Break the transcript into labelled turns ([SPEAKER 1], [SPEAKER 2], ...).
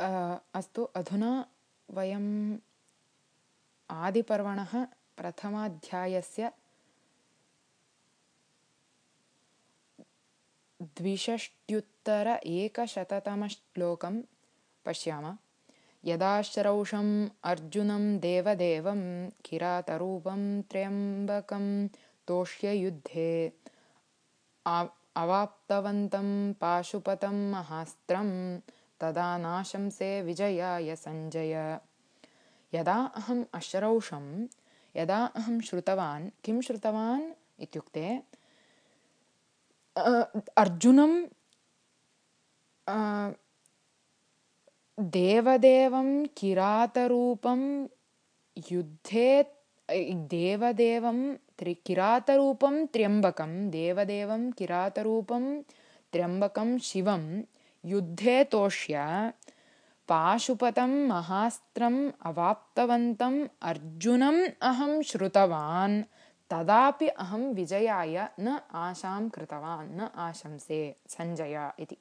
[SPEAKER 1] अस्तु अधुना वयम् आदिपर्वणः प्रथमाध्यायस्य द्विषष्ट्युत्तर एकशततमश्लोकं पश्यामः। यदा श्रौषम् अर्जुनं देवदेवं किरातरूपं त्र्यम्बकं तोष्ययुद्धे अवाप्तवन्तं पाशुपतं महास्त्रं तदा नाशंसे विजयाय सञ्जय यदा अहम् अश्रौषं यदा अहं श्रुतवान् किं श्रुतवान् इत्युक्ते अर्जुनं देवदेवं किरातरूपं युद्धे देवदेवं त्रि किरातरूपं त्र्यम्बकं देवदेवं किरातरूपं त्र्यम्बकं शिवं युद्धे तोष्य पाशुपतं महास्त्रम् अवाप्तवन्तम् अर्जुनम् अहं श्रुतवान् तदापि अहं विजयाय न आशां कृतवान् न आशंसे सञ्जय इति